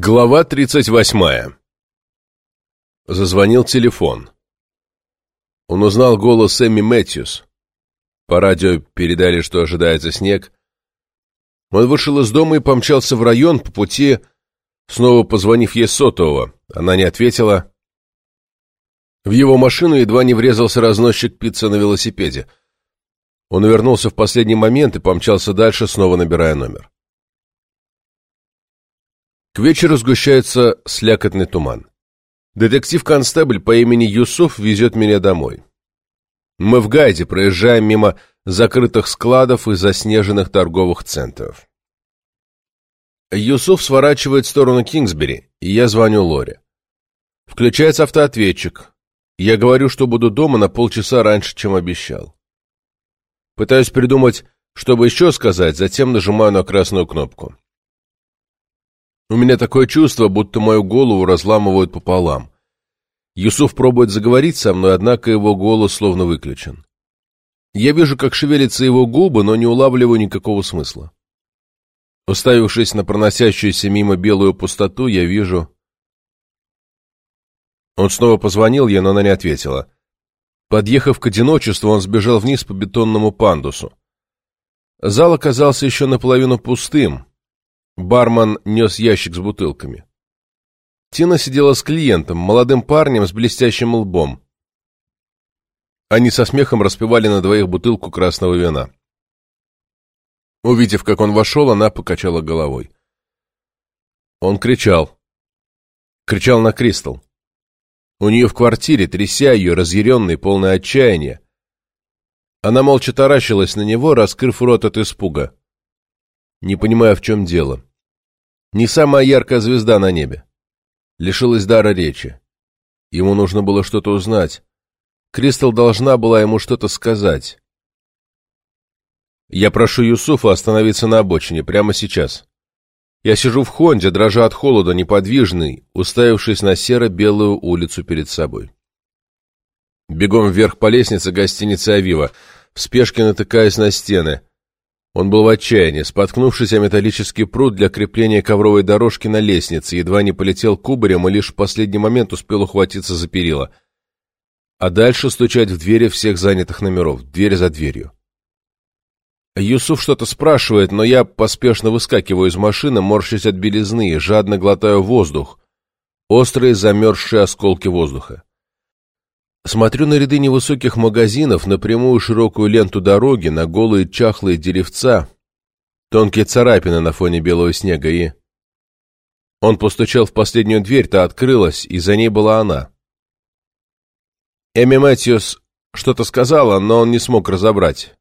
Глава 38. Зазвонил телефон. Он узнал голос Эмми Мэтьюс. По радио передали, что ожидается снег. Он вышел из дома и помчался в район по пути, снова позвонив ей сотового. Она не ответила. В его машину едва не врезался разносчик пиццы на велосипеде. Он увернулся в последний момент и помчался дальше, снова набирая номер. К вечеру сгущается слякотный туман. Детектив-констебль по имени Юсуф везет меня домой. Мы в гайде проезжаем мимо закрытых складов и заснеженных торговых центров. Юсуф сворачивает в сторону Кингсбери, и я звоню Лоре. Включается автоответчик. Я говорю, что буду дома на полчаса раньше, чем обещал. Пытаюсь придумать, чтобы еще сказать, затем нажимаю на красную кнопку. У меня такое чувство, будто мою голову разламывают пополам. Юсуф пробует заговорить со мной, однако его голос словно выключен. Я вижу, как шевелятся его губы, но не улавливаю никакого смысла. Уставившись на проносящуюся мимо белую пустоту, я вижу... Он снова позвонил ей, но она не ответила. Подъехав к одиночеству, он сбежал вниз по бетонному пандусу. Зал оказался еще наполовину пустым, Бармен нес ящик с бутылками. Тина сидела с клиентом, молодым парнем с блестящим лбом. Они со смехом распивали на двоих бутылку красного вина. Увидев, как он вошел, она покачала головой. Он кричал. Кричал на Кристал. У нее в квартире, тряся ее, разъяренный, полное отчаяния. Она молча таращилась на него, раскрыв рот от испуга. Не понимая, в чем дело. Не самая яркая звезда на небе. Лишилась дара речи. Ему нужно было что-то узнать. Кристал должна была ему что-то сказать. Я прошу Юсуфа остановиться на обочине прямо сейчас. Я сижу в Хонде, дрожа от холода, неподвижный, уставившись на серо-белую улицу перед собой. Бегом вверх по лестнице гостиницы «Авива», в спешке натыкаясь на стены. Он был в отчаянии, споткнувшись о металлический пруд для крепления ковровой дорожки на лестнице, едва не полетел кубарем и лишь в последний момент успел ухватиться за перила. А дальше стучать в двери всех занятых номеров, дверь за дверью. Юсуф что-то спрашивает, но я поспешно выскакиваю из машины, морщась от белизны и жадно глотаю воздух, острые замерзшие осколки воздуха. Смотрю на ряды невысоких магазинов, на прямую широкую ленту дороги, на голые чахлые деревца, тонкие царапины на фоне белого снега и... Он постучал в последнюю дверь, та открылась, и за ней была она. Эми Мэтьюс что-то сказала, но он не смог разобрать.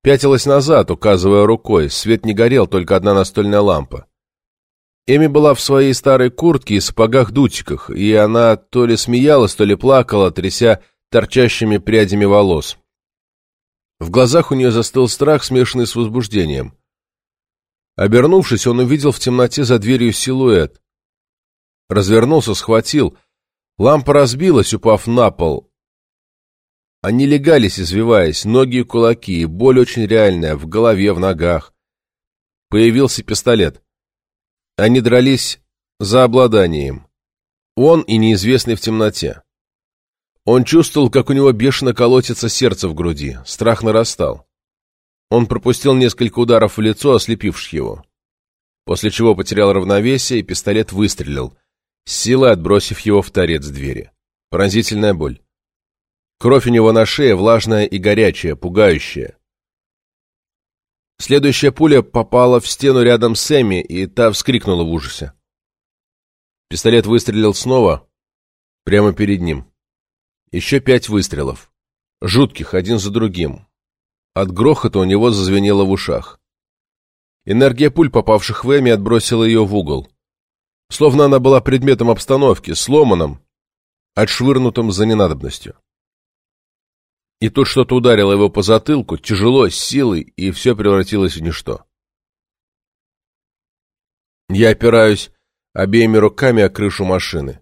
Пятилась назад, указывая рукой, свет не горел, только одна настольная лампа. Эми была в своей старой куртке и сапогах-дутиках, и она то ли смеялась, то ли плакала, тряся торчащими прядями волос. В глазах у нее застыл страх, смешанный с возбуждением. Обернувшись, он увидел в темноте за дверью силуэт. Развернулся, схватил. Лампа разбилась, упав на пол. Они легались, извиваясь, ноги и кулаки, и боль очень реальная, в голове, в ногах. Появился пистолет. Они дрались за обладанием. Он и неизвестный в темноте. Он чувствовал, как у него бешено колотится сердце в груди. Страх нарастал. Он пропустил несколько ударов в лицо, ослепивших его. После чего потерял равновесие, и пистолет выстрелил, с силой отбросив его в торец двери. Пронзительная боль. Кровь у него на шее влажная и горячая, пугающая. Следующая пуля попала в стену рядом с Эми, и та вскрикнула в ужасе. Пистолет выстрелил снова, прямо перед ним. Еще пять выстрелов. Жутких, один за другим. От грохота у него зазвенело в ушах. Энергия пуль, попавших в Эми, отбросила ее в угол. Словно она была предметом обстановки, сломанным, отшвырнутым за ненадобностью. И тут что-то ударило его по затылку, тяжело, с силой, и все превратилось в ничто. Я опираюсь обеими руками о крышу машины.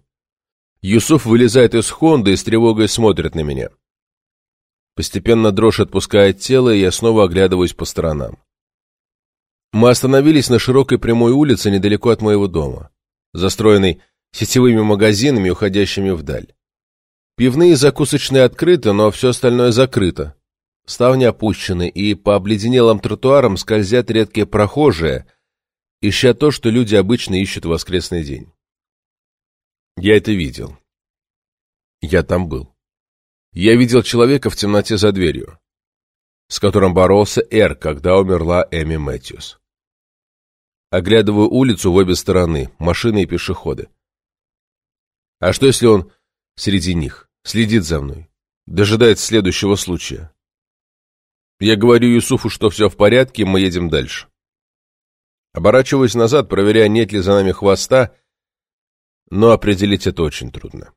Юсуф вылезает из Хонды и с тревогой смотрит на меня. Постепенно дрожь отпускает тело, и я снова оглядываюсь по сторонам. Мы остановились на широкой прямой улице недалеко от моего дома. застроенный сетевыми магазинами, уходящими вдаль. Пивные и закусочные открыты, но все остальное закрыто. Ставни опущены, и по обледенелым тротуарам скользят редкие прохожие, ища то, что люди обычно ищут в воскресный день. Я это видел. Я там был. Я видел человека в темноте за дверью, с которым боролся Эр, когда умерла Эми Мэтьюс. Оглядываю улицу в обе стороны, машины и пешеходы. А что, если он среди них, следит за мной, дожидается следующего случая? Я говорю Юсуфу, что все в порядке, мы едем дальше. Оборачиваюсь назад, проверяя, нет ли за нами хвоста, но определить это очень трудно.